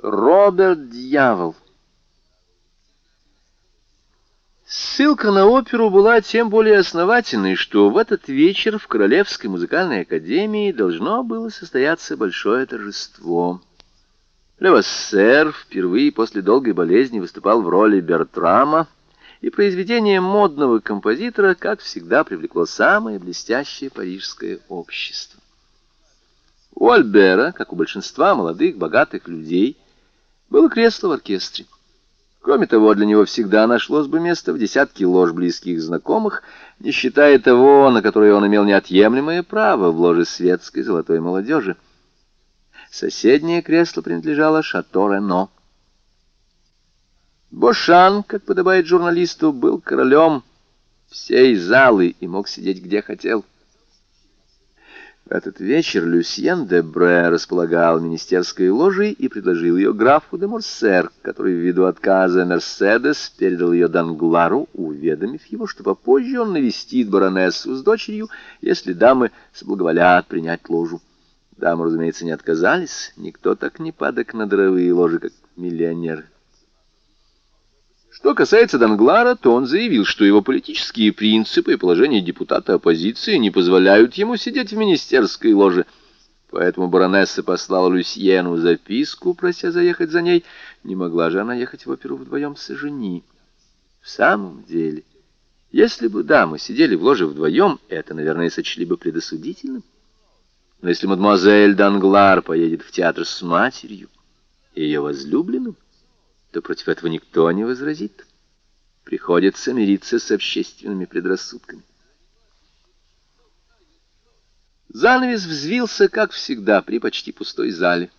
Роберт Дьявол. Ссылка на оперу была тем более основательной, что в этот вечер в Королевской музыкальной академии должно было состояться большое торжество. Левассер впервые после долгой болезни выступал в роли Бертрама, и произведение модного композитора, как всегда, привлекло самое блестящее парижское общество. У Альбера, как у большинства молодых, богатых людей, было кресло в оркестре. Кроме того, для него всегда нашлось бы место в десятке лож близких знакомых, не считая того, на которое он имел неотъемлемое право в ложе светской золотой молодежи. Соседнее кресло принадлежало Шато Рено. Бошан, как подобает журналисту, был королем всей залы и мог сидеть где хотел. В этот вечер Люсьен де Бре располагал министерской ложей и предложил ее графу де Морсер, который ввиду отказа Мерседес передал ее Данглару, уведомив его, что попозже он навестит баронессу с дочерью, если дамы соблаговолят принять ложу. Дамы, разумеется, не отказались, никто так не падок на дровые ложи, как миллионер. Что касается Данглара, то он заявил, что его политические принципы и положение депутата оппозиции не позволяют ему сидеть в министерской ложе. Поэтому баронесса послала Люсьену записку, прося заехать за ней. Не могла же она ехать в оперу вдвоем с жени. В самом деле, если бы дамы сидели в ложе вдвоем, это, наверное, сочли бы предосудительным. Но если мадемуазель Данглар поедет в театр с матерью и ее возлюбленным, то против этого никто не возразит. Приходится мириться с общественными предрассудками. Занавес взвился, как всегда, при почти пустой зале.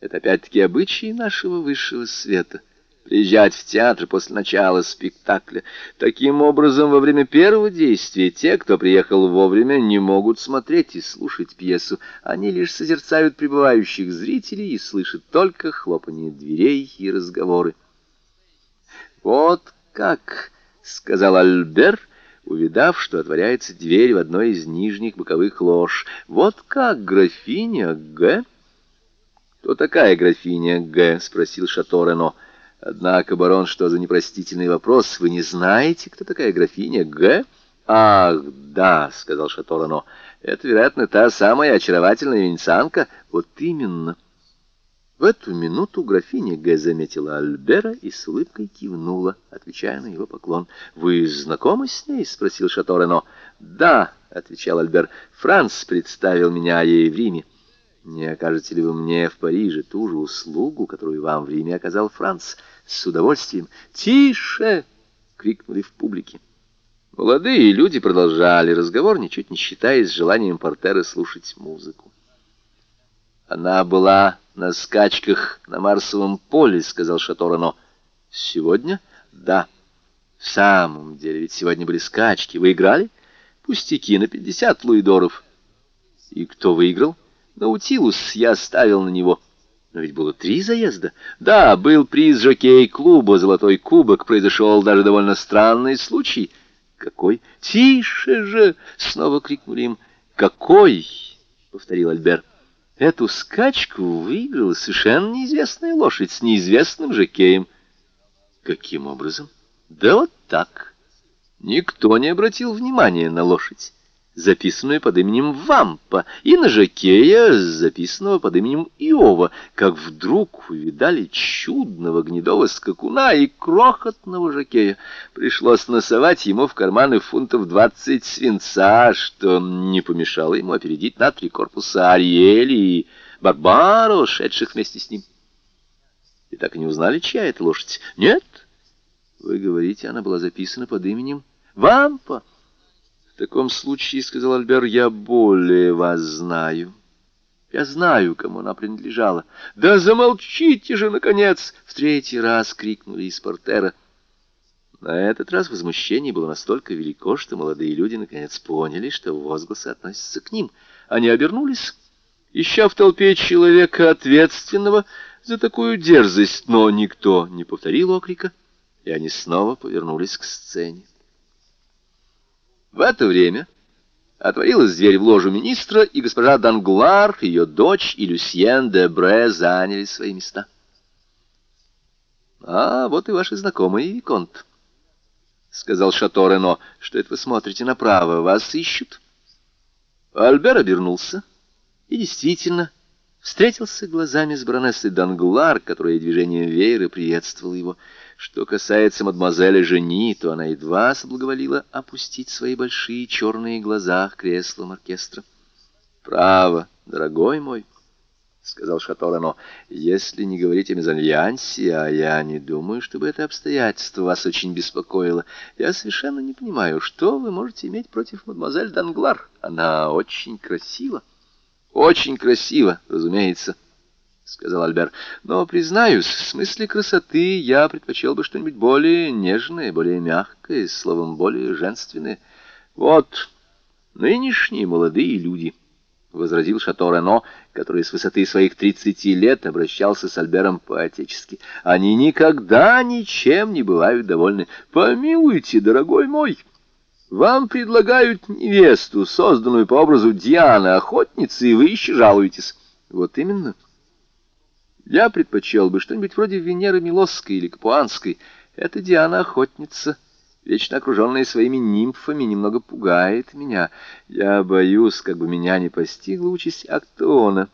Это опять-таки обычаи нашего высшего света — приезжать в театр после начала спектакля. Таким образом, во время первого действия те, кто приехал вовремя, не могут смотреть и слушать пьесу. Они лишь созерцают прибывающих зрителей и слышат только хлопанье дверей и разговоры. «Вот как!» — сказал Альбер, увидав, что отворяется дверь в одной из нижних боковых лож. «Вот как, графиня Г...» «Кто такая графиня Г?» — спросил Шато Рено. Однако, барон, что за непростительный вопрос? Вы не знаете, кто такая графиня Г? Ах, да, сказал Шаторано. Это, вероятно, та самая очаровательная венецианка. Вот именно. В эту минуту графиня Г заметила Альбера и с улыбкой кивнула, отвечая на его поклон. «Вы знакомы с ней?» — спросил Шаторено. «Да», — отвечал Альбер. «Франц представил меня ей в Риме». Не окажете ли вы мне в Париже ту же услугу, которую вам в Риме оказал Франц? С удовольствием. «Тише!» — крикнули в публике. Молодые люди продолжали разговор, ничуть не считаясь желанием портера слушать музыку. «Она была на скачках на Марсовом поле», — сказал Шаторано. «Сегодня?» «Да». «В самом деле, ведь сегодня были скачки. Вы играли?» «Пустяки на пятьдесят луидоров». «И кто выиграл?» Наутилус я ставил на него. Но ведь было три заезда. Да, был приз жокей-клуба «Золотой кубок». Произошел даже довольно странный случай. Какой? Тише же! Снова крикнули им. Какой? Повторил Альбер. Эту скачку выиграла совершенно неизвестная лошадь с неизвестным жокеем. Каким образом? Да вот так. Никто не обратил внимания на лошадь записанную под именем Вампа, и на Жакея, записанного под именем Иова, как вдруг увидали чудного гнедого скакуна и крохотного Жакея. Пришлось носовать ему в карманы фунтов двадцать свинца, что не помешало ему опередить на три корпуса Ариэли и Барбаро, шедших вместе с ним. И так и не узнали, чья это лошадь? Нет? Вы говорите, она была записана под именем Вампа. В таком случае, — сказал Альбер, — я более вас знаю. Я знаю, кому она принадлежала. Да замолчите же, наконец! В третий раз крикнули из портера. На этот раз возмущение было настолько велико, что молодые люди наконец поняли, что возгласы относятся к ним. Они обернулись, ища в толпе человека ответственного за такую дерзость, но никто не повторил окрика, и они снова повернулись к сцене. В это время отворилась дверь в ложу министра, и госпожа Данглар, ее дочь и Люсьен де Бре заняли свои места. А вот и ваши знакомые, Виконт, — сказал Шато Рено, — что это вы смотрите направо, вас ищут. Альбер обернулся и действительно встретился глазами с баронессой Данглар, которая движением веера приветствовала его. Что касается мадемуазели Жени, то она едва соблаговолила опустить свои большие черные глаза к креслам оркестра. «Право, дорогой мой», — сказал Шато Рено, — «если не говорить о мезальянсе, а я не думаю, чтобы это обстоятельство вас очень беспокоило, я совершенно не понимаю, что вы можете иметь против мадемуазель Данглар. Она очень красива». «Очень красиво, разумеется», — сказал Альбер. «Но, признаюсь, в смысле красоты я предпочел бы что-нибудь более нежное, более мягкое, словом, более женственное. Вот, нынешние молодые люди». — возразил Шато Рено, который с высоты своих тридцати лет обращался с Альбером по-отечески. — Они никогда ничем не бывают довольны. Помилуйте, дорогой мой, вам предлагают невесту, созданную по образу Дианы, охотницы, и вы еще жалуетесь. — Вот именно. — я предпочел бы что-нибудь вроде Венеры Милосской или Капуанской. Эта Диана-охотница, вечно окруженная своими нимфами, немного пугает меня. Я боюсь, как бы меня не постигла участь Актона.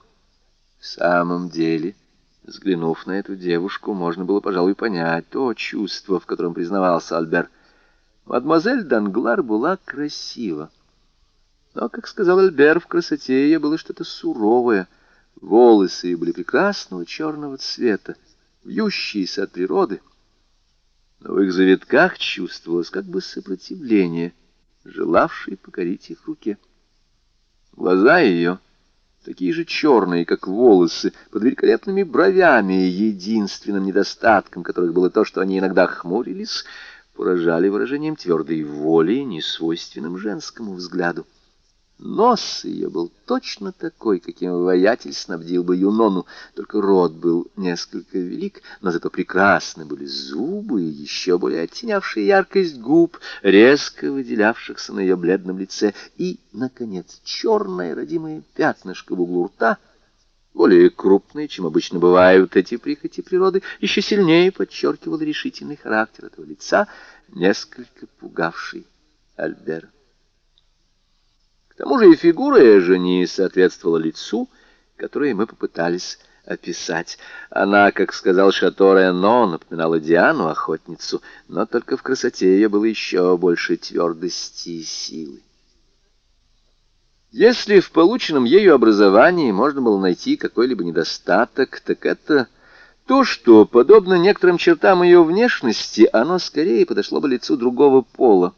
В самом деле, взглянув на эту девушку, можно было, пожалуй, понять то чувство, в котором признавался Альбер. Мадемуазель Данглар была красива. Но, как сказал Альбер, в красоте ее было что-то суровое — Волосы ее были прекрасного черного цвета, вьющиеся от природы, но в их завитках чувствовалось как бы сопротивление, желавшее покорить их руке. Глаза ее, такие же черные, как волосы, под великолепными бровями, единственным недостатком которых было то, что они иногда хмурились, поражали выражением твердой воли, несвойственным женскому взгляду. Нос ее был точно такой, каким воятель снабдил бы Юнону, только рот был несколько велик, но зато прекрасны были зубы, еще более оттенявшие яркость губ, резко выделявшихся на ее бледном лице, и, наконец, черное родимое пятнышко в углу рта, более крупное, чем обычно бывают эти прихоти природы, еще сильнее подчеркивал решительный характер этого лица, несколько пугавший Альбера. Тому же и фигура Эжени соответствовала лицу, которое мы попытались описать. Она, как сказал Шато Рено, напоминала Диану, охотницу, но только в красоте ее было еще больше твердости и силы. Если в полученном ею образовании можно было найти какой-либо недостаток, так это то, что, подобно некоторым чертам ее внешности, оно скорее подошло бы лицу другого пола.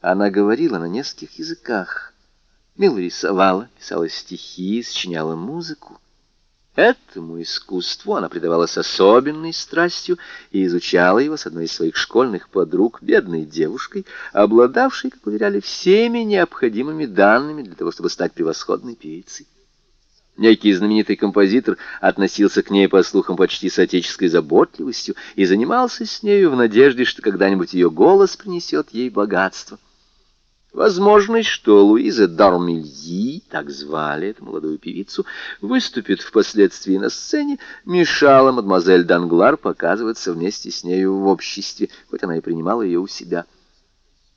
Она говорила на нескольких языках, мило рисовала, писала стихи, сочиняла музыку. Этому искусству она предавалась особенной страстью и изучала его с одной из своих школьных подруг, бедной девушкой, обладавшей, как уверяли, всеми необходимыми данными для того, чтобы стать превосходной певицей. Некий знаменитый композитор относился к ней, по слухам, почти с отеческой заботливостью и занимался с нею в надежде, что когда-нибудь ее голос принесет ей богатство. Возможность, что Луиза Дармильи, так звали эту молодую певицу, выступит впоследствии на сцене, мешала мадемуазель Данглар показываться вместе с нею в обществе, хоть она и принимала ее у себя.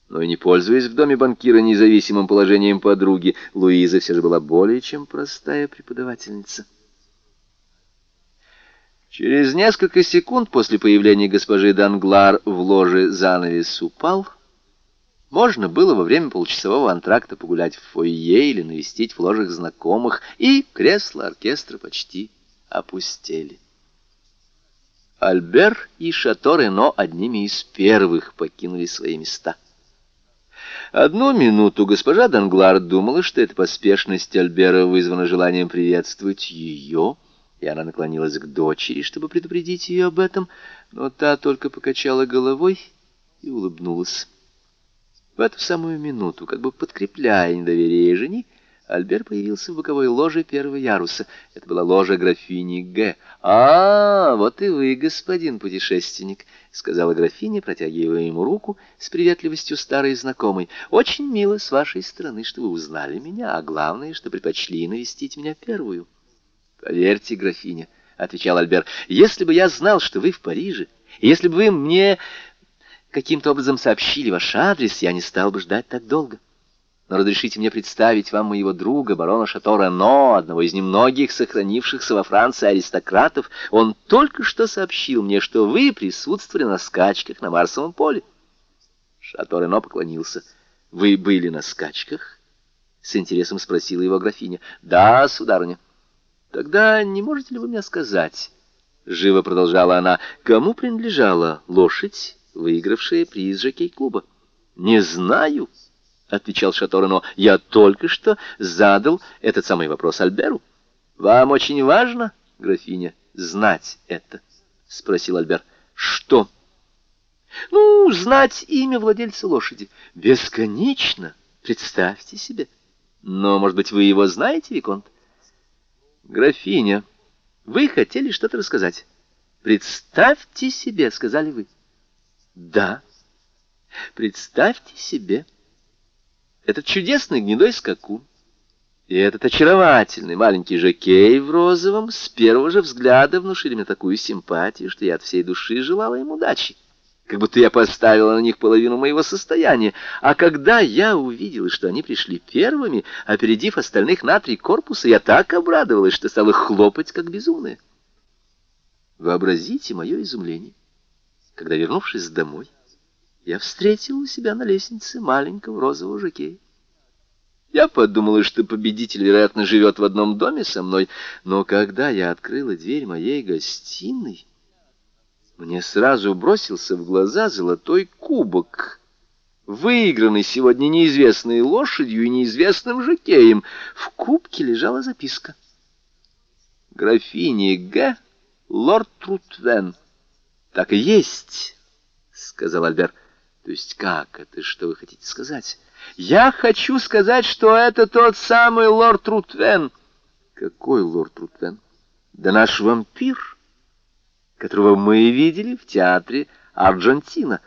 Но и не пользуясь в доме банкира независимым положением подруги, Луиза все же была более чем простая преподавательница. Через несколько секунд после появления госпожи Данглар в ложе занавес упал — можно было во время получасового антракта погулять в фойе или навестить в ложах знакомых, и кресла оркестра почти опустели. Альбер и Шато Рено одними из первых покинули свои места. Одну минуту госпожа Данглар думала, что эта поспешность Альбера вызвана желанием приветствовать ее, и она наклонилась к дочери, чтобы предупредить ее об этом, но та только покачала головой и улыбнулась. В эту самую минуту, как бы подкрепляя недоверие жени, Альбер появился в боковой ложе первого яруса. Это была ложа графини Г. «А, вот и вы, господин путешественник», — сказала графиня, протягивая ему руку с приветливостью старой знакомой. «Очень мило с вашей стороны, что вы узнали меня, а главное, что предпочли навестить меня первую». «Поверьте, графиня», — отвечал Альбер. «Если бы я знал, что вы в Париже, если бы вы мне каким-то образом сообщили ваш адрес, я не стал бы ждать так долго. Но разрешите мне представить вам моего друга, барона Шато Рено, одного из немногих сохранившихся во Франции аристократов. Он только что сообщил мне, что вы присутствовали на скачках на Марсовом поле». Шато Рено поклонился. «Вы были на скачках?» — с интересом спросила его графиня. «Да, сударыня». «Тогда не можете ли вы мне сказать?» — живо продолжала она. «Кому принадлежала лошадь, выигравшая приз жокей-клуба?» «Не знаю», — отвечал Шаторено. «Я только что задал этот самый вопрос Альберу». «Вам очень важно, графиня, знать это?» — спросил Альбер. «Что?» «Ну, знать имя владельца лошади. Бесконечно, представьте себе. Но, может быть, вы его знаете, Виконт?» «Графиня, вы хотели что-то рассказать?» «Представьте себе», — сказали вы. «Да, представьте себе. Этот чудесный гнедой скакун и этот очаровательный маленький жокей в розовом с первого же взгляда внушили мне такую симпатию, что я от всей души желала им удачи как будто я поставила на них половину моего состояния. А когда я увидела, что они пришли первыми, опередив остальных на три корпуса, я так обрадовалась, что стала хлопать, как безумная. Вообразите мое изумление, когда, вернувшись домой, я встретила у себя на лестнице маленького розового жакея. Я подумала, что победитель, вероятно, живет в одном доме со мной, но когда я открыла дверь моей гостиной, мне сразу бросился в глаза золотой кубок, выигранный сегодня неизвестной лошадью и неизвестным жокеем. В кубке лежала записка. Графиня Г. Лорд Трутвен. Так и есть, сказал Альбер. То есть как это, что вы хотите сказать? Я хочу сказать, что это тот самый лорд Трутвен. Какой лорд Трутвен? Да наш вампир которого мы видели в театре Аргентина.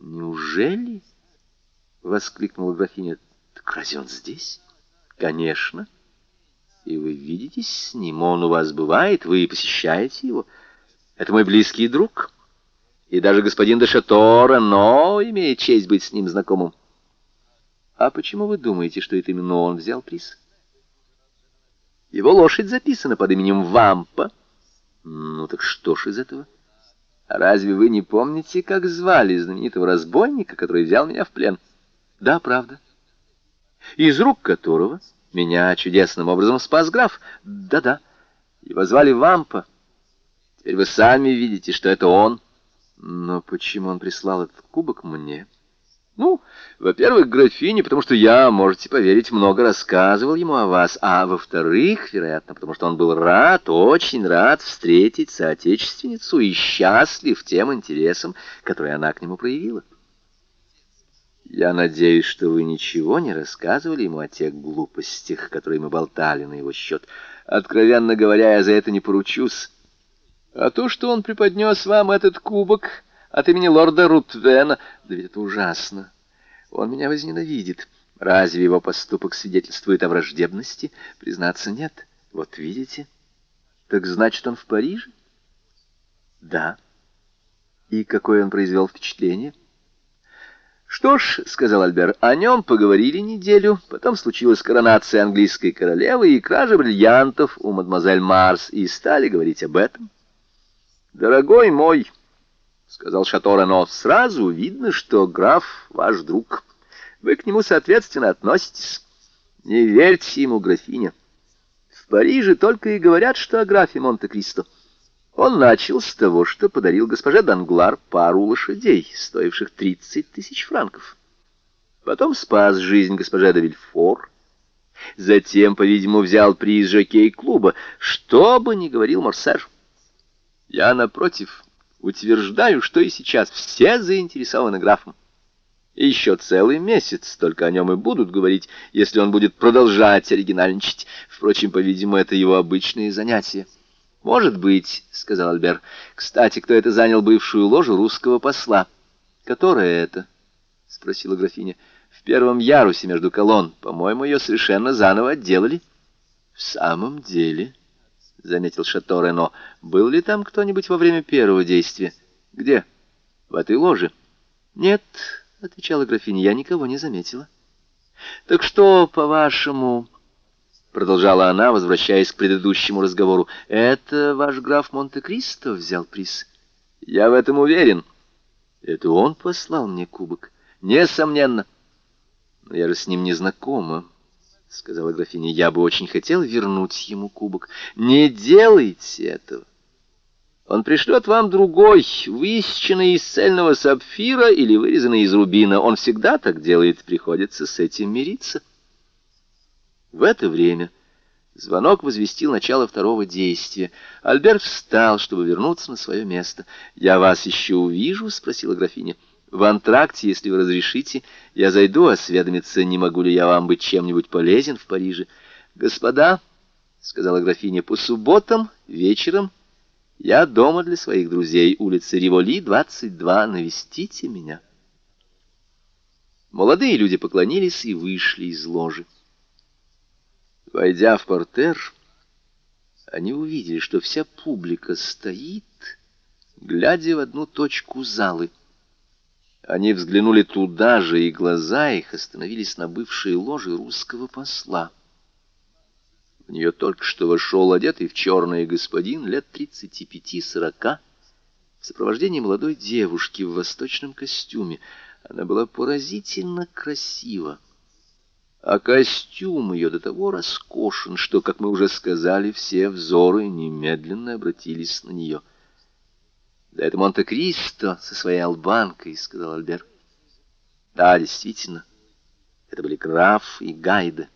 Неужели? воскликнула графиня. Так разве он здесь? Конечно. И вы видитесь с ним, он у вас бывает, вы посещаете его. Это мой близкий друг. И даже господин де Шатора, но имеет честь быть с ним знакомым. А почему вы думаете, что это именно он взял приз? Его лошадь записана под именем Вампа. Ну так что ж из этого? Разве вы не помните, как звали знаменитого разбойника, который взял меня в плен? Да, правда. Из рук которого меня чудесным образом спас граф. Да-да. Его звали Вампа. Теперь вы сами видите, что это он. Но почему он прислал этот кубок мне? — ну, во-первых, графине, потому что я, можете поверить, много рассказывал ему о вас, а во-вторых, вероятно, потому что он был рад, очень рад встретить соотечественницу и счастлив тем интересом, который она к нему проявила. Я надеюсь, что вы ничего не рассказывали ему о тех глупостях, которые мы болтали на его счет. Откровенно говоря, я за это не поручусь. А то, что он преподнес вам этот кубок от имени лорда Рутвена. Да ведь это ужасно. Он меня возненавидит. Разве его поступок свидетельствует о враждебности? Признаться, нет. Вот видите. Так значит, он в Париже? Да. И какое он произвел впечатление? «Что ж», — сказал Альбер, — «о нем поговорили неделю, потом случилась коронация английской королевы и кража бриллиантов у мадемуазель Марс, и стали говорить об этом». «Дорогой мой», — сказал Шатора, — но сразу видно, что граф ваш друг. Вы к нему, соответственно, относитесь. Не верьте ему, графиня. В Париже только и говорят, что о графе Монте-Кристо. Он начал с того, что подарил госпоже Данглар пару лошадей, стоивших тридцать тысяч франков. Потом спас жизнь госпоже де Вильфор. Затем, по-видимому, взял приз жокей-клуба, что бы ни говорил Морсер. Я, напротив, Утверждаю, что и сейчас все заинтересованы графом. И еще целый месяц только о нем и будут говорить, если он будет продолжать оригинальничать. Впрочем, по-видимому, это его обычные занятия. «Может быть», — сказал Альбер. «Кстати, кто это занял бывшую ложу русского посла?» «Которая это?» — спросила графиня. «В первом ярусе между колонн. По-моему, ее совершенно заново отделали». «В самом деле?» — заметил Шато Рено. «Был ли там кто-нибудь во время первого действия?» «Где?» «В этой ложе?» «Нет», — отвечала графиня, — «я никого не заметила». «Так что, по-вашему...» — продолжала она, возвращаясь к предыдущему разговору. «Это ваш граф Монте-Кристо взял приз?» «Я в этом уверен». «Это он послал мне кубок?» «Несомненно». «Но я же с ним не знакома», — сказала графиня. «Я бы очень хотел вернуть ему кубок». «Не делайте этого». Он пришлет вам другой, высеченный из цельного сапфира или вырезанный из рубина. Он всегда так делает, приходится с этим мириться. В это время звонок возвестил начало второго действия. Альберт встал, чтобы вернуться на свое место. «Я вас еще увижу?» — спросила графиня. «В антракте, если вы разрешите, я зайду осведомиться, не могу ли я вам быть чем-нибудь полезен в Париже». «Господа», — сказала графиня, — «по субботам вечером...» Я дома для своих друзей, улица Риволи, 22, навестите меня. Молодые люди поклонились и вышли из ложи. Войдя в портер, они увидели, что вся публика стоит, глядя в одну точку залы. Они взглянули туда же, и глаза их остановились на бывшей ложе русского посла. В нее только что вошел одетый в черное господин лет тридцати пяти-сорока, в сопровождении молодой девушки в восточном костюме. Она была поразительно красива. А костюм ее до того роскошен, что, как мы уже сказали, все взоры немедленно обратились на нее. «Да это Монте-Кристо со своей албанкой», — сказал Альбер. «Да, действительно, это были граф и Гайда».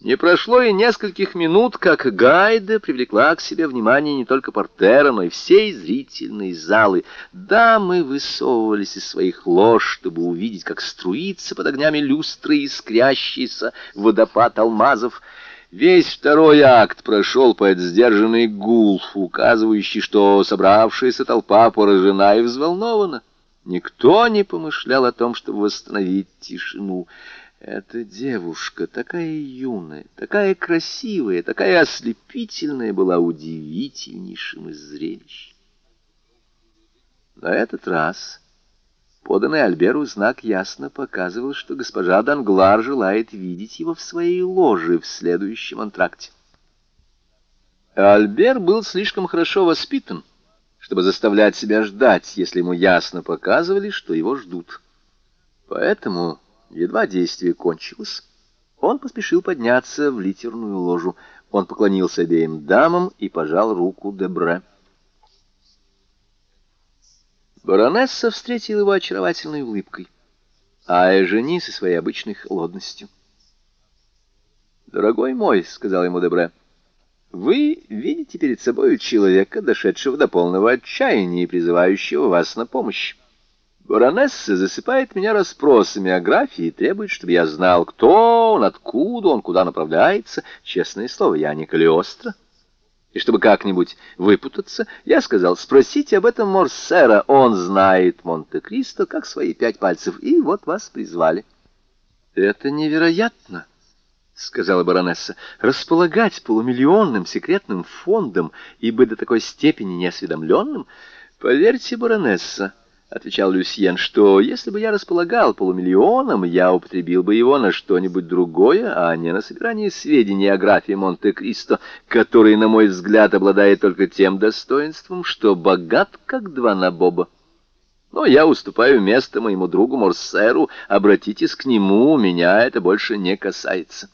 Не прошло и нескольких минут, как Гайда привлекла к себе внимание не только портера, но и всей зрительной залы. Дамы высовывались из своих лож, чтобы увидеть, как струится под огнями люстры искрящийся водопад алмазов. Весь второй акт прошел под сдержанный гул, указывающий, что собравшаяся толпа поражена и взволнована. Никто не помышлял о том, чтобы восстановить тишину. Эта девушка, такая юная, такая красивая, такая ослепительная, была удивительнейшим из зрелищ. На этот раз поданный Альберу знак ясно показывал, что госпожа Данглар желает видеть его в своей ложе в следующем антракте. Альбер был слишком хорошо воспитан, чтобы заставлять себя ждать, если ему ясно показывали, что его ждут. Поэтому Едва действие кончилось, он поспешил подняться в литерную ложу. Он поклонился обеим дамам и пожал руку Дебре. Баронесса встретила его очаровательной улыбкой, а Эжени со своей обычной холодностью. «Дорогой мой», — сказал ему Дебре, — «вы видите перед собой человека, дошедшего до полного отчаяния и призывающего вас на помощь. Баронесса засыпает меня расспросами о графе и требует, чтобы я знал, кто он, откуда он, куда направляется. Честное слово, я не Калиостро. И чтобы как-нибудь выпутаться, я сказал, спросите об этом Морсера, он знает Монте-Кристо как свои пять пальцев, и вот вас призвали. Это невероятно, — сказала баронесса, — располагать полумиллионным секретным фондом и быть до такой степени неосведомленным. Поверьте, баронесса, — отвечал Люсьен, что если бы я располагал полумиллионом, я употребил бы его на что-нибудь другое, а не на собирание сведений о графе Монте-Кристо, который, на мой взгляд, обладает только тем достоинством, что богат, как два набоба. Но я уступаю место моему другу Морсеру, обратитесь к нему, меня это больше не касается».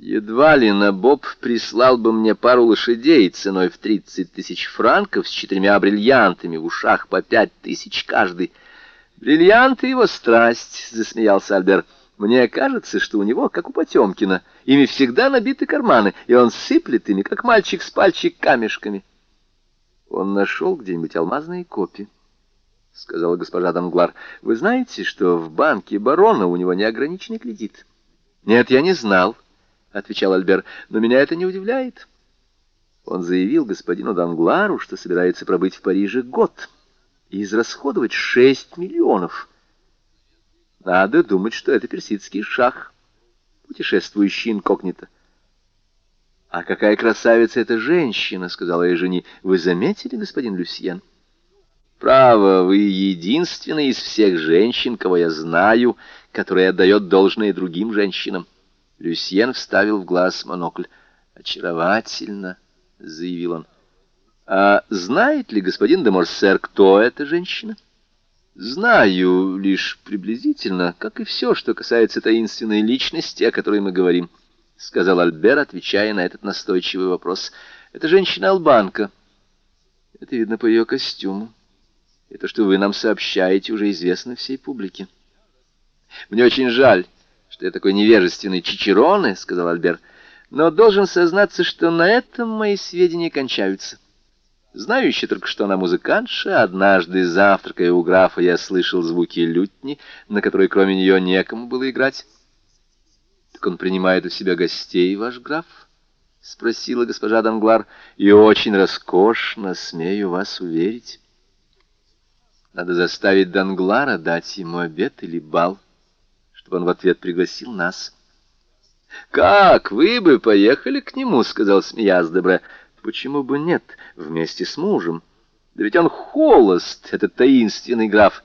Едва ли Набоб прислал бы мне пару лошадей ценой в тридцать тысяч франков с четырьмя бриллиантами в ушах по пять тысяч каждый. «Бриллианты — его страсть», — засмеялся Альбер. «Мне кажется, что у него, как у Потемкина, ими всегда набиты карманы, и он сыплет ими, как мальчик с пальчик камешками». «Он нашел где-нибудь алмазные копии», — сказала госпожа Данглар. «Вы знаете, что в банке барона у него неограниченный кредит?» «Нет, я не знал». — отвечал Альбер, — но меня это не удивляет. Он заявил господину Данглару, что собирается пробыть в Париже год и израсходовать шесть миллионов. Надо думать, что это персидский шах, путешествующий инкогнито. «А какая красавица эта женщина!» — сказала я жене. «Вы заметили, господин Люсьен?» «Право, вы единственная из всех женщин, кого я знаю, которая отдает должное другим женщинам». Люсьен вставил в глаз монокль. «Очаровательно!» — заявил он. «А знает ли господин де Морсер, кто эта женщина?» «Знаю лишь приблизительно, как и все, что касается таинственной личности, о которой мы говорим», — сказал Альбер, отвечая на этот настойчивый вопрос. «Это женщина-албанка. Это видно по ее костюму. И то, что вы нам сообщаете, уже известно всей публике». «Мне очень жаль, что я такой невежественный чичероны», — сказал Альбер, — «но должен сознаться, что на этом мои сведения кончаются». Знаю еще только, что она музыкантша. Однажды, завтракая у графа, я слышал звуки лютни, на которой кроме нее некому было играть. — Так он принимает у себя гостей, ваш граф? — спросила госпожа Данглар. — И очень роскошно, смею вас уверить. Надо заставить Данглара дать ему обед или бал, чтобы он в ответ пригласил нас. — Как, вы бы поехали к нему, — сказал смеясь Дебре. Почему бы нет, вместе с мужем? Да ведь он холост, этот таинственный граф.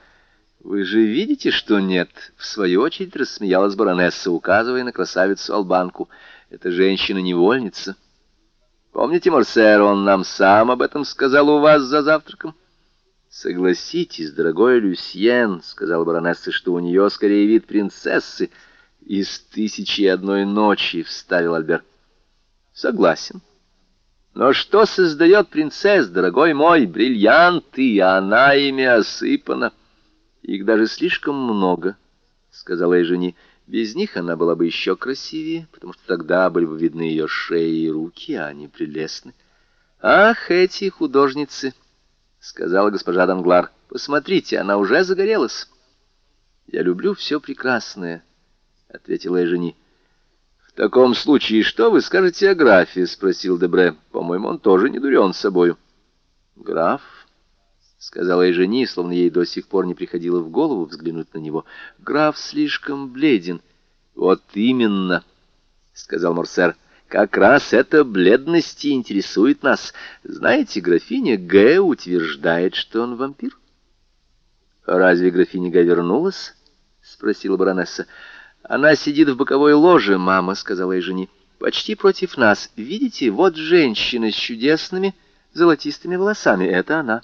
Вы же видите, что нет? В свою очередь рассмеялась баронесса, указывая на красавицу-албанку. Это женщина-невольница. Помните, Морсер, он нам сам об этом сказал у вас за завтраком? Согласитесь, дорогой Люсьен, сказала баронесса, что у нее скорее вид принцессы. Из «Тысячи и одной ночи», — вставил Альберт. Согласен. Но что создает принцесс, дорогой мой, бриллианты, а она ими осыпана. Их даже слишком много, — сказала я жене. Без них она была бы еще красивее, потому что тогда были бы видны ее шеи и руки, а они прелестны. Ах, эти художницы, — сказала госпожа Данглар, — посмотрите, она уже загорелась. Я люблю все прекрасное, — ответила я жене. «В таком случае, что вы скажете о графе?» — спросил Дебре. «По-моему, он тоже не дурен собою». «Граф?» — сказала и жени, словно ей до сих пор не приходило в голову взглянуть на него. «Граф слишком бледен». «Вот именно», — сказал Морсер. «Как раз эта бледность интересует нас. Знаете, графиня Г. утверждает, что он вампир». «Разве графиня Г. вернулась?» — спросила баронесса. «Она сидит в боковой ложе, мама», — сказала ей жени. «Почти против нас. Видите, вот женщина с чудесными золотистыми волосами. Это она».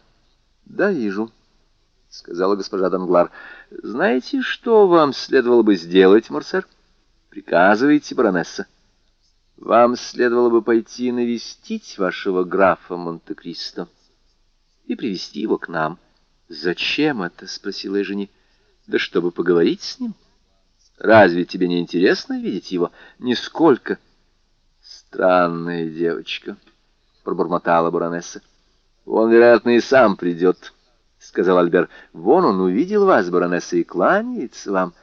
«Да, вижу», — сказала госпожа Данглар. «Знаете, что вам следовало бы сделать, Морсер?» «Приказывайте, баронесса». «Вам следовало бы пойти навестить вашего графа Монте-Кристо и привести его к нам». «Зачем это?» — спросила жени. «Да чтобы поговорить с ним». Разве тебе не интересно видеть его? Нисколько. Странная девочка, пробормотала баронесса. Он, вероятно, и сам придет, сказал Альбер. Вон он увидел вас, баронесса, и кланяется вам.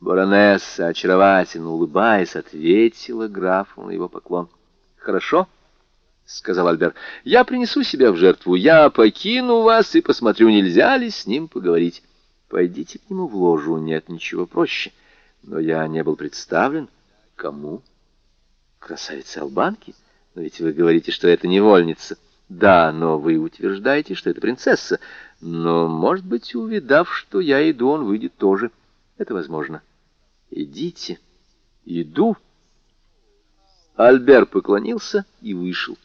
Баронесса, очаровательно улыбаясь, ответила графу на его поклон. Хорошо, сказал Альбер. Я принесу себя в жертву. Я покину вас и посмотрю, нельзя ли с ним поговорить. Пойдите к нему в ложу, нет ничего проще. Но я не был представлен. Кому? Красавице Албанки? Но ведь вы говорите, что это невольница. Да, но вы утверждаете, что это принцесса. Но, может быть, увидав, что я иду, он выйдет тоже. Это возможно. Идите. Иду. Альбер поклонился и вышел.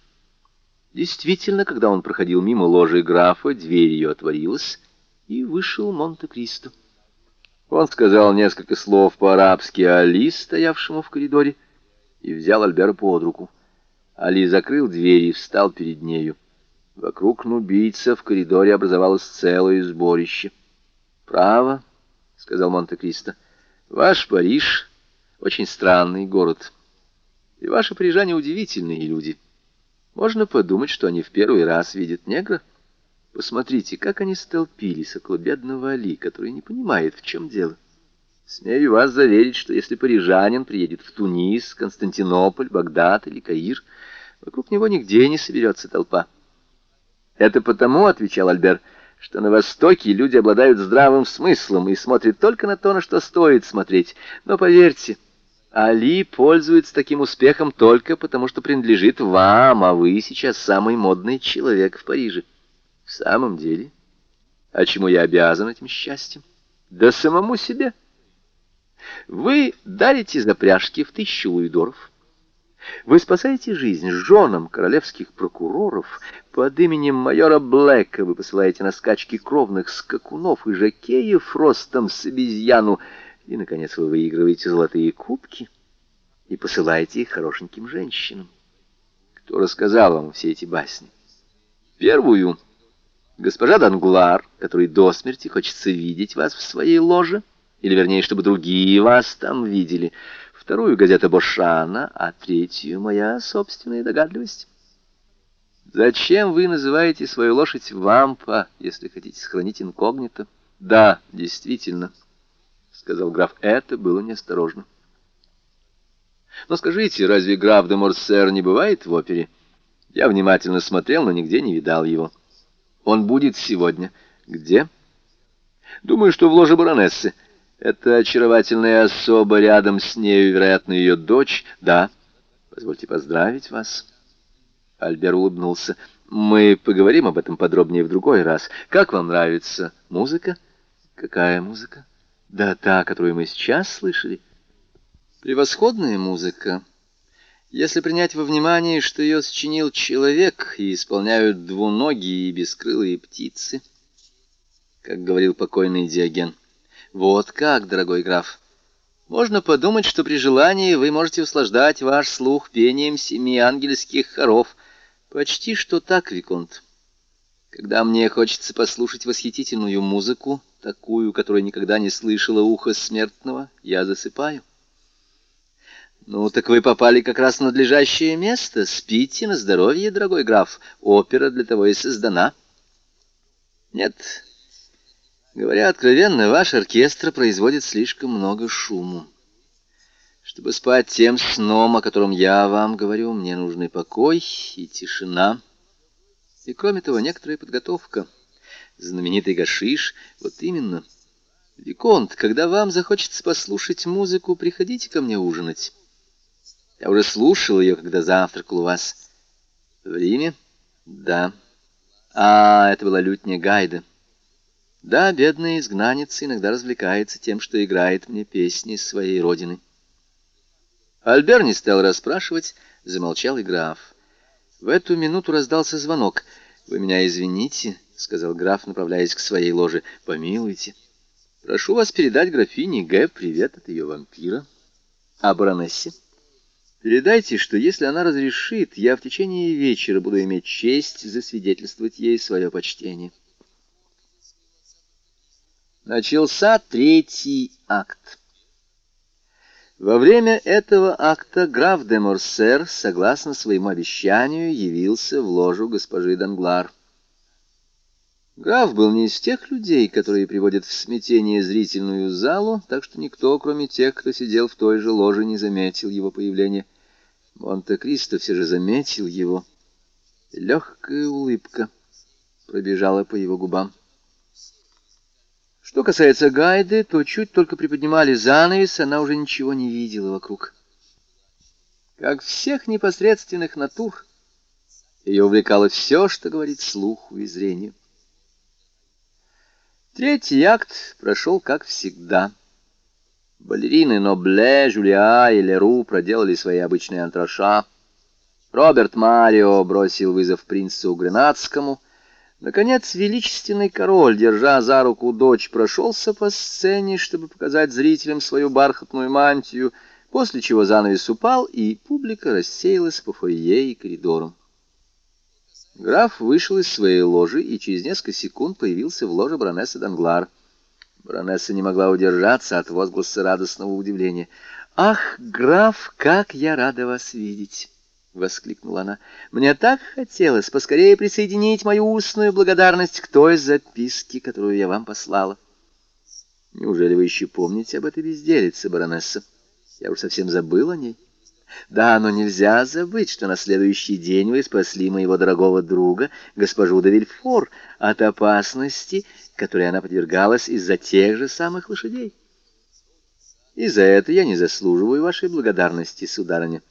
Действительно, когда он проходил мимо ложи графа, дверь ее отворилась, и вышел Монте-Кристо. Он сказал несколько слов по-арабски Али, стоявшему в коридоре, и взял Альбера под руку. Али закрыл дверь и встал перед нею. Вокруг нубийца в коридоре образовалось целое сборище. «Право», — сказал Монте-Кристо, — «ваш Париж — очень странный город, и ваши парижане удивительные люди. Можно подумать, что они в первый раз видят негра». Посмотрите, как они столпились около бедного Али, который не понимает, в чем дело. Смею вас заверить, что если парижанин приедет в Тунис, Константинополь, Багдад или Каир, вокруг него нигде не соберется толпа. Это потому, — отвечал Альбер, — что на Востоке люди обладают здравым смыслом и смотрят только на то, на что стоит смотреть. Но поверьте, Али пользуется таким успехом только потому, что принадлежит вам, а вы сейчас самый модный человек в Париже. В самом деле, а чему я обязан этим счастьем? Да самому себе. Вы дарите запряжки в тысячу луидоров. Вы спасаете жизнь женам королевских прокуроров. Под именем майора Блэка вы посылаете на скачки кровных скакунов и жакеев ростом с обезьяну. И, наконец, вы выигрываете золотые кубки и посылаете их хорошеньким женщинам. Кто рассказал вам все эти басни? Первую — госпожа Данглар, которой до смерти хочется видеть вас в своей ложе, или, вернее, чтобы другие вас там видели — вторую газета Бошана, а третью моя собственная догадливость. Зачем вы называете свою лошадь вампа, если хотите сохранить инкогнито? Да, действительно, сказал граф, это было неосторожно. Но скажите, разве граф де Морсер не бывает в опере? Я внимательно смотрел, но нигде не видал его. Он будет сегодня. Где? Думаю, что в ложе баронессы. Это очаровательная особа рядом с нею, вероятно, ее дочь. Да, позвольте поздравить вас. Альбер улыбнулся. Мы поговорим об этом подробнее в другой раз. Как вам нравится музыка? Какая музыка? Да та, которую мы сейчас слышали. Превосходная музыка. Если принять во внимание, что ее сочинил человек и исполняют двуногие и бескрылые птицы, как говорил покойный Диоген. Вот как, дорогой граф. Можно подумать, что при желании вы можете услаждать ваш слух пением семи ангельских хоров. Почти что так, Виконт. Когда мне хочется послушать восхитительную музыку, такую, которую никогда не слышала ухо смертного, я засыпаю. Ну, так вы попали как раз в надлежащее место. Спите на здоровье, дорогой граф. Опера для того и создана. Нет, Говоря откровенно, ваш оркестр производит слишком много шуму. Чтобы спать тем сном, о котором я вам говорю, мне нужны покой и тишина. И кроме того, некоторая подготовка. Знаменитый гашиш, вот именно. Виконт, когда вам захочется послушать музыку, приходите ко мне ужинать. Я уже слушал ее, когда завтракал у вас. В Риме? Да. А, это была лютня Гайда. Да, бедная изгнанница иногда развлекается тем, что играет мне песни своей родины. Альбер не стал расспрашивать, замолчал и граф. В эту минуту раздался звонок. «Вы меня извините», — сказал граф, направляясь к своей ложе. «Помилуйте. Прошу вас передать графине Г. привет от ее вампира. А баронессе? Передайте, что если она разрешит, я в течение вечера буду иметь честь засвидетельствовать ей свое почтение». Начался третий акт. Во время этого акта граф де Морсер, согласно своему обещанию, явился в ложу госпожи Данглар. Граф был не из тех людей, которые приводят в смятение зрительную залу, так что никто, кроме тех, кто сидел в той же ложе, не заметил его появления. Монте-Кристо все же заметил его. Легкая улыбка пробежала по его губам. Что касается Гайды, то чуть только приподнимали занавес, она уже ничего не видела вокруг. Как всех непосредственных натур, ее увлекало все, что говорит слуху и зрению. Третий акт прошел как всегда. Балерины Нобле, Жулиа и Леру проделали свои обычные антраша. Роберт Марио бросил вызов принцу Гренадскому — Наконец, величественный король, держа за руку дочь, прошелся по сцене, чтобы показать зрителям свою бархатную мантию, после чего занавес упал, и публика рассеялась по фойе и коридорам. Граф вышел из своей ложи и через несколько секунд появился в ложе баронессы Данглар. Баронесса не могла удержаться от возгласа радостного удивления. «Ах, граф, как я рада вас видеть!» — воскликнула она. «Мне так хотелось поскорее присоединить мою устную благодарность к той записке, которую я вам послала. Неужели вы еще помните об этой безделице, баронесса? Я уж совсем забыл о ней. Да, но нельзя забыть, что на следующий день вы спасли моего дорогого друга, госпожу де Вильфор, от опасности, которой она подвергалась из-за тех же самых лошадей». И за это я не заслуживаю вашей благодарности, сударыня.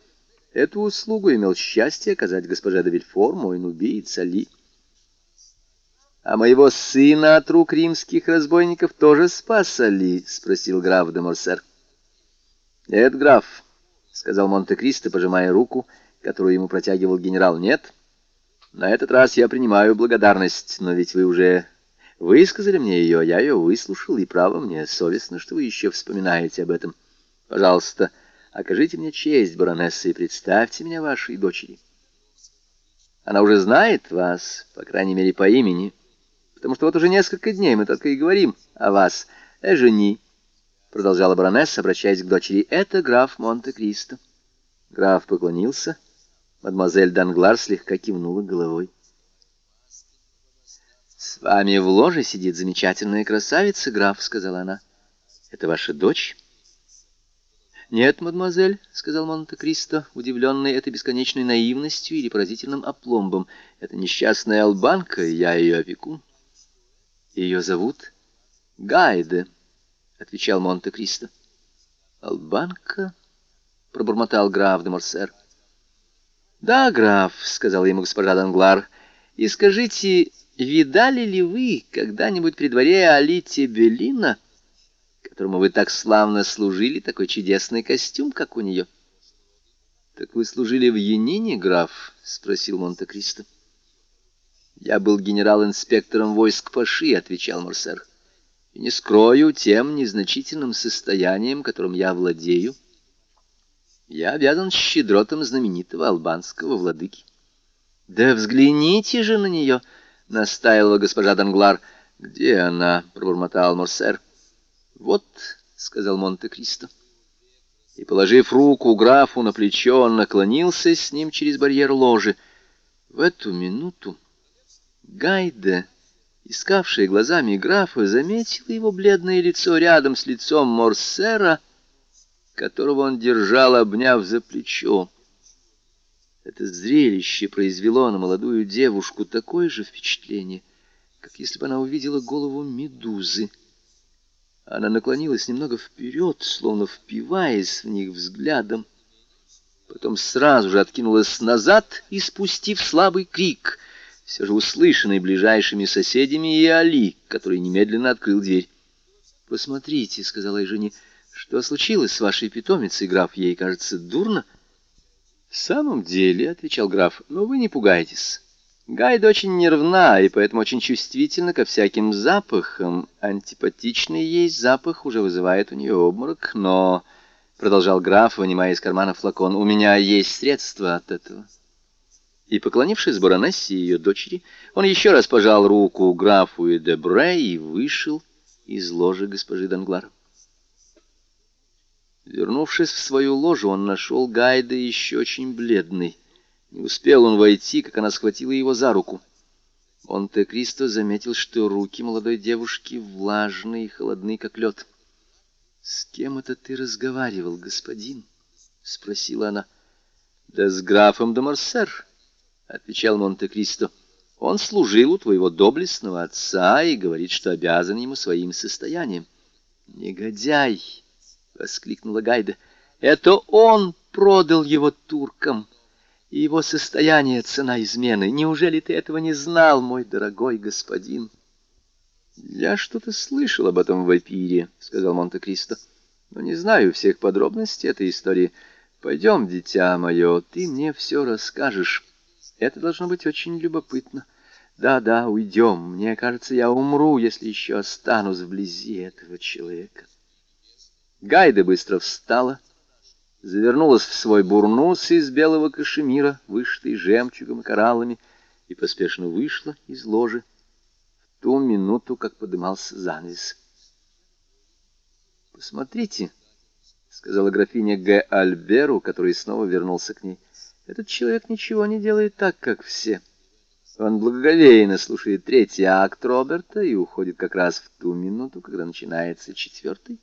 Эту услугу имел счастье оказать госпожа де Вильфор, мой нубиец Али. «А моего сына от рук римских разбойников тоже спас Али?» — спросил граф де Морсер. «Нет, граф», — сказал Монте-Кристо, пожимая руку, которую ему протягивал генерал. «Нет, на этот раз я принимаю благодарность, но ведь вы уже высказали мне ее, я ее выслушал, и право мне совестно, что вы еще вспоминаете об этом. Пожалуйста, окажите мне честь, баронесса, и представьте меня вашей дочери. Она уже знает вас, по крайней мере, по имени» потому что вот уже несколько дней мы только и говорим о вас. Эжени, — продолжала баронесса, обращаясь к дочери, — это граф Монте-Кристо. Граф поклонился. Мадемуазель Данглар слегка кивнула головой. «С вами в ложе сидит замечательная красавица, граф», — сказала она. «Это ваша дочь?» «Нет, мадемуазель», — сказал Монте-Кристо, удивленный этой бесконечной наивностью или поразительным опломбом. «Это несчастная албанка, я ее опекун». Ее зовут Гайде, — отвечал Монте-Кристо. Албанка? — пробормотал граф де Морсер. Да, граф, — сказал ему госпожа Данглар, — и скажите, видали ли вы когда-нибудь при дворе Алите Белина, которому вы так славно служили, такой чудесный костюм, как у нее? — Так вы служили в Янине, граф? — спросил Монте-Кристо. — «Я был генерал-инспектором войск Паши», — отвечал Морсер. «И не скрою тем незначительным состоянием, которым я владею. Я обязан щедротом знаменитого албанского владыки». «Да взгляните же на нее!» — настаивала госпожа Данглар. «Где она?» — пробормотал Морсер. «Вот», — сказал Монте-Кристо. И, положив руку графу на плечо, он наклонился с ним через барьер ложи. В эту минуту Гайде, искавшая глазами графа, заметила его бледное лицо рядом с лицом Морсера, которого он держал, обняв за плечо. Это зрелище произвело на молодую девушку такое же впечатление, как если бы она увидела голову медузы. Она наклонилась немного вперед, словно впиваясь в них взглядом. Потом сразу же откинулась назад, и спустив слабый крик — все же услышанный ближайшими соседями и Али, который немедленно открыл дверь. «Посмотрите», — сказала я жене, — «что случилось с вашей питомицей, граф? Ей, кажется, дурно?» «В самом деле», — отвечал граф, — «но вы не пугайтесь. Гайда очень нервна и поэтому очень чувствительна ко всяким запахам. Антипатичный ей запах уже вызывает у нее обморок, но...» — продолжал граф, вынимая из кармана флакон, — «у меня есть средства от этого» и, поклонившись баронессе и ее дочери, он еще раз пожал руку графу и Дебре и вышел из ложи госпожи Данглар. Вернувшись в свою ложу, он нашел Гайда еще очень бледный. Не успел он войти, как она схватила его за руку. Монте-Кристо заметил, что руки молодой девушки влажные и холодны, как лед. — С кем это ты разговаривал, господин? — спросила она. — Да с графом де Марсер, отвечал Монте-Кристо. Он служил у твоего доблестного отца и говорит, что обязан ему своим состоянием. Негодяй! воскликнула Гайда. Это он продал его туркам. И его состояние — цена измены. Неужели ты этого не знал, мой дорогой господин? Я что-то слышал об этом вампире, — сказал Монте-Кристо. Но не знаю всех подробностей этой истории. Пойдем, дитя мое, ты мне все расскажешь. Это должно быть очень любопытно. Да-да, уйдем. Мне кажется, я умру, если еще останусь вблизи этого человека. Гайда быстро встала, завернулась в свой бурнус из белого кашемира, вышитый жемчугом и кораллами, и поспешно вышла из ложи в ту минуту, как подымался занавес. «Посмотрите», — сказала графиня Г. Альберу, который снова вернулся к ней, — этот человек ничего не делает так, как все. Он благоговейно слушает третий акт Роберта и уходит как раз в ту минуту, когда начинается четвертый.